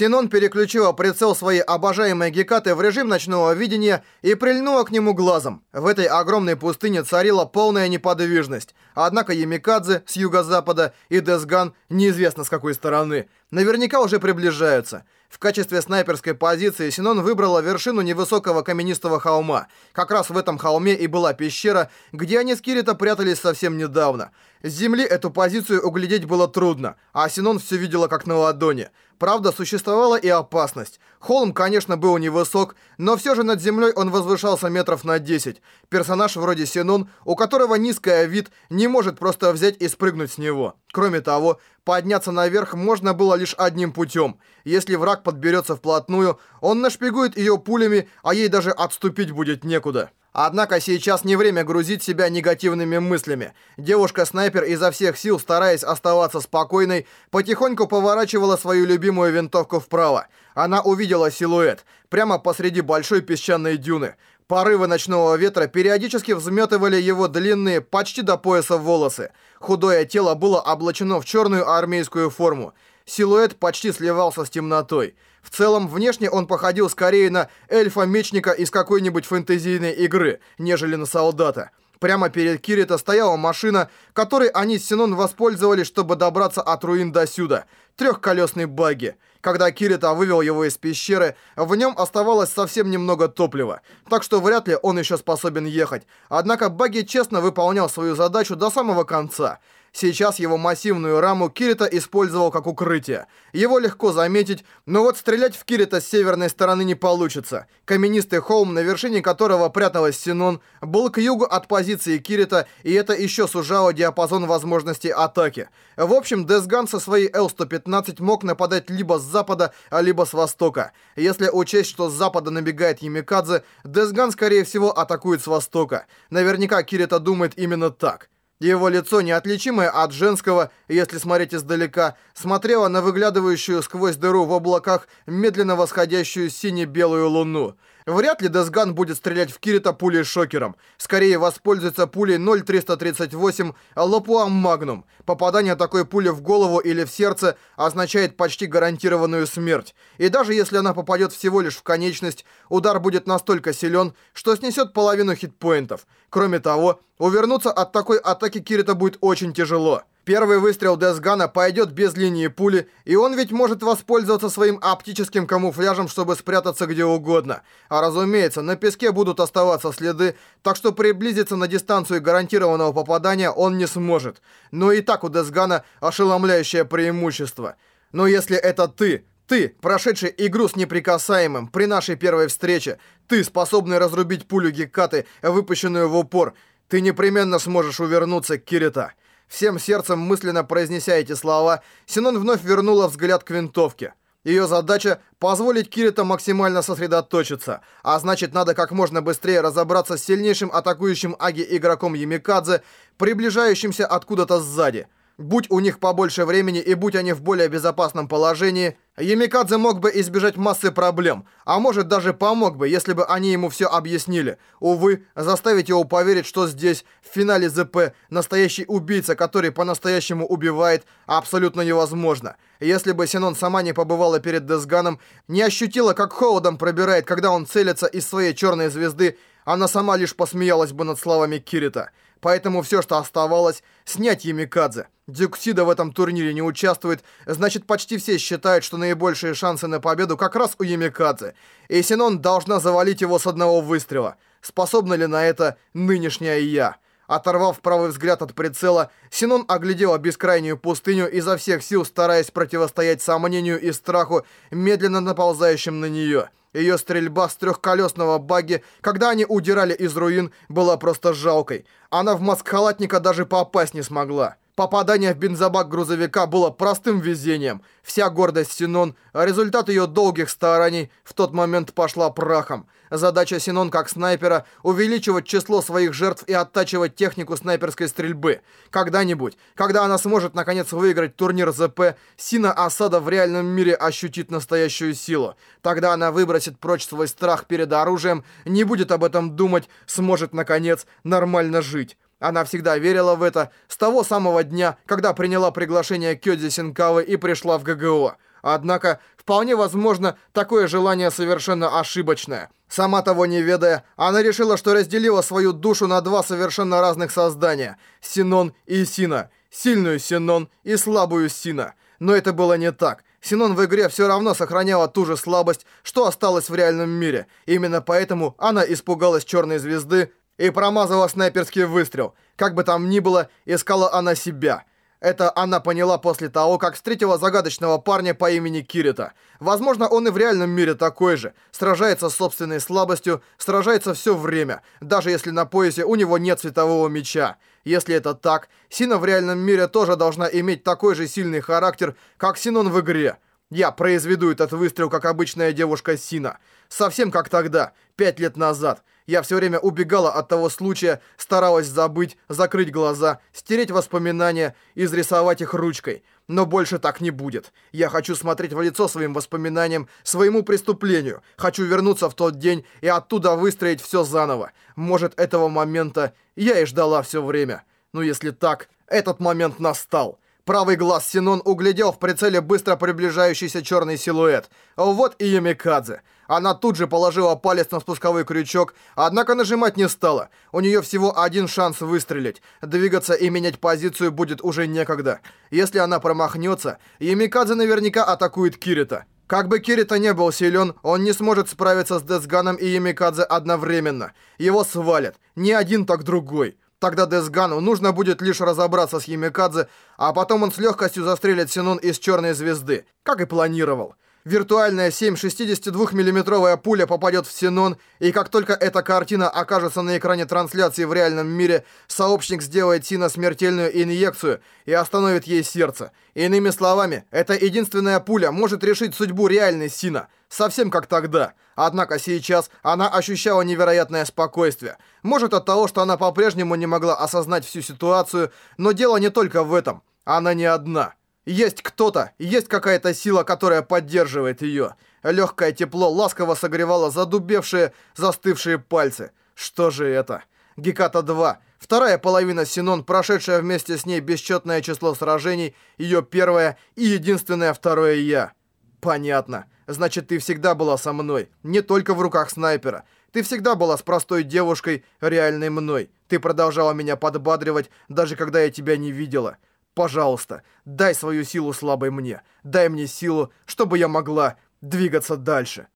Синон переключила прицел своей обожаемой Гекаты в режим ночного видения и прильнула к нему глазом. В этой огромной пустыне царила полная неподвижность. Однако Ямикадзе с юго-запада и Десган неизвестно с какой стороны. Наверняка уже приближаются. В качестве снайперской позиции Синон выбрала вершину невысокого каменистого холма. Как раз в этом холме и была пещера, где они с Кирита прятались совсем недавно. С земли эту позицию углядеть было трудно, а Синон все видела как на ладони. Правда, существовала и опасность. Холм, конечно, был невысок, но все же над землей он возвышался метров на 10. Персонаж вроде Синон, у которого низкая вид, не может просто взять и спрыгнуть с него. Кроме того, подняться наверх можно было лишь одним путем. Если враг подберется вплотную, он нашпигует ее пулями, а ей даже отступить будет некуда. Однако сейчас не время грузить себя негативными мыслями. Девушка-снайпер изо всех сил, стараясь оставаться спокойной, потихоньку поворачивала свою любимую винтовку вправо. Она увидела силуэт, прямо посреди большой песчаной дюны. Порывы ночного ветра периодически взметывали его длинные, почти до пояса волосы. Худое тело было облачено в черную армейскую форму. Силуэт почти сливался с темнотой. В целом, внешне он походил скорее на эльфа-мечника из какой-нибудь фэнтезийной игры, нежели на солдата. Прямо перед Кирита стояла машина, которой они с Синон воспользовались, чтобы добраться от руин до сюда. Трехколесный багги. Когда Кирита вывел его из пещеры, в нем оставалось совсем немного топлива, так что вряд ли он еще способен ехать. Однако багги честно выполнял свою задачу до самого конца. Сейчас его массивную раму Кирита использовал как укрытие. Его легко заметить, но вот стрелять в Кирита с северной стороны не получится. Каменистый холм, на вершине которого пряталась Синон, был к югу от позиции Кирита, и это еще сужало диапазон возможностей атаки. В общем, Десган со своей Л-115 мог нападать либо с запада, либо с востока. Если учесть, что с запада набегает Ямикадзе, Десган, скорее всего, атакует с востока. Наверняка Кирита думает именно так. Его лицо, неотличимое от женского, если смотреть издалека, смотрело на выглядывающую сквозь дыру в облаках медленно восходящую сине-белую луну. Вряд ли Десган будет стрелять в Кирита пулей шокером. Скорее воспользуется пулей 0.338 Лопуам Магнум. Попадание такой пули в голову или в сердце означает почти гарантированную смерть. И даже если она попадет всего лишь в конечность, удар будет настолько силен, что снесет половину хитпоинтов. Кроме того, увернуться от такой атаки Кирита будет очень тяжело. Первый выстрел Десгана пойдет без линии пули, и он ведь может воспользоваться своим оптическим камуфляжем, чтобы спрятаться где угодно. А разумеется, на песке будут оставаться следы, так что приблизиться на дистанцию гарантированного попадания он не сможет. Но и так у Десгана ошеломляющее преимущество. Но если это ты, ты, прошедший игру с неприкасаемым при нашей первой встрече, ты, способный разрубить пулю Гекаты, выпущенную в упор, ты непременно сможешь увернуться, Кирита. Всем сердцем мысленно произнеся эти слова, Синон вновь вернула взгляд к винтовке. Ее задача — позволить Кирита максимально сосредоточиться, а значит, надо как можно быстрее разобраться с сильнейшим атакующим Аги игроком Ямикадзе, приближающимся откуда-то сзади — Будь у них побольше времени и будь они в более безопасном положении, Ямикадзе мог бы избежать массы проблем, а может даже помог бы, если бы они ему все объяснили. Увы, заставить его поверить, что здесь, в финале ЗП, настоящий убийца, который по-настоящему убивает, абсолютно невозможно. Если бы Синон сама не побывала перед Десганом, не ощутила, как холодом пробирает, когда он целится из своей черной звезды, она сама лишь посмеялась бы над словами Кирита. Поэтому все, что оставалось, снять Ямикадзе. Дюксида в этом турнире не участвует, значит почти все считают, что наибольшие шансы на победу как раз у Ямикадзе. И Синон должна завалить его с одного выстрела. Способна ли на это нынешняя я? Оторвав правый взгляд от прицела, Синон оглядела бескрайнюю пустыню изо всех сил, стараясь противостоять сомнению и страху, медленно наползающим на нее. Ее стрельба с трехколесного багги, когда они удирали из руин, была просто жалкой. Она в маскхалатника даже попасть не смогла. Попадание в бензобак грузовика было простым везением. Вся гордость Синон, а результат ее долгих стараний в тот момент пошла прахом. Задача Синон как снайпера — увеличивать число своих жертв и оттачивать технику снайперской стрельбы. Когда-нибудь, когда она сможет наконец выиграть турнир ЗП, Сина Осада в реальном мире ощутит настоящую силу. Тогда она выбросит прочь свой страх перед оружием, не будет об этом думать, сможет наконец нормально жить. Она всегда верила в это с того самого дня, когда приняла приглашение Кёдзи Синкавы и пришла в ГГО. Однако, вполне возможно, такое желание совершенно ошибочное. Сама того не ведая, она решила, что разделила свою душу на два совершенно разных создания – Синон и Сина. Сильную Синон и слабую Сина. Но это было не так. Синон в игре все равно сохраняла ту же слабость, что осталось в реальном мире. Именно поэтому она испугалась Черной Звезды и промазала снайперский выстрел. Как бы там ни было, искала она себя – это она поняла после того, как встретила загадочного парня по имени Кирита. Возможно, он и в реальном мире такой же. Сражается с собственной слабостью, сражается все время, даже если на поясе у него нет светового меча. Если это так, Сина в реальном мире тоже должна иметь такой же сильный характер, как Синон в игре. Я произведу этот выстрел, как обычная девушка Сина. Совсем как тогда, пять лет назад. Я все время убегала от того случая, старалась забыть, закрыть глаза, стереть воспоминания, изрисовать их ручкой. Но больше так не будет. Я хочу смотреть в лицо своим воспоминаниям, своему преступлению. Хочу вернуться в тот день и оттуда выстроить все заново. Может, этого момента я и ждала все время. Но если так, этот момент настал. Правый глаз Синон углядел в прицеле быстро приближающийся черный силуэт. Вот и Ямикадзе. Она тут же положила палец на спусковой крючок, однако нажимать не стала. У нее всего один шанс выстрелить. Двигаться и менять позицию будет уже некогда. Если она промахнется, Ямикадзе наверняка атакует Кирита. Как бы Кирита не был силен, он не сможет справиться с Десганом и Ямикадзе одновременно. Его свалят. Не один, так другой. Тогда Десгану нужно будет лишь разобраться с Ямикадзе, а потом он с легкостью застрелит Синон из Черной Звезды, как и планировал. Виртуальная 7,62 миллиметровая пуля попадет в Синон, и как только эта картина окажется на экране трансляции в реальном мире, сообщник сделает Сина смертельную инъекцию и остановит ей сердце. Иными словами, эта единственная пуля может решить судьбу реальной Сина, совсем как тогда. Однако сейчас она ощущала невероятное спокойствие. Может от того, что она по-прежнему не могла осознать всю ситуацию, но дело не только в этом. Она не одна. Есть кто-то, есть какая-то сила, которая поддерживает ее. Легкое тепло ласково согревало задубевшие, застывшие пальцы. Что же это? Геката-2. Вторая половина Синон, прошедшая вместе с ней бесчетное число сражений, ее первое и единственное второе «я». Понятно. Значит, ты всегда была со мной. Не только в руках снайпера. Ты всегда была с простой девушкой, реальной мной. Ты продолжала меня подбадривать, даже когда я тебя не видела. Пожалуйста, дай свою силу слабой мне. Дай мне силу, чтобы я могла двигаться дальше.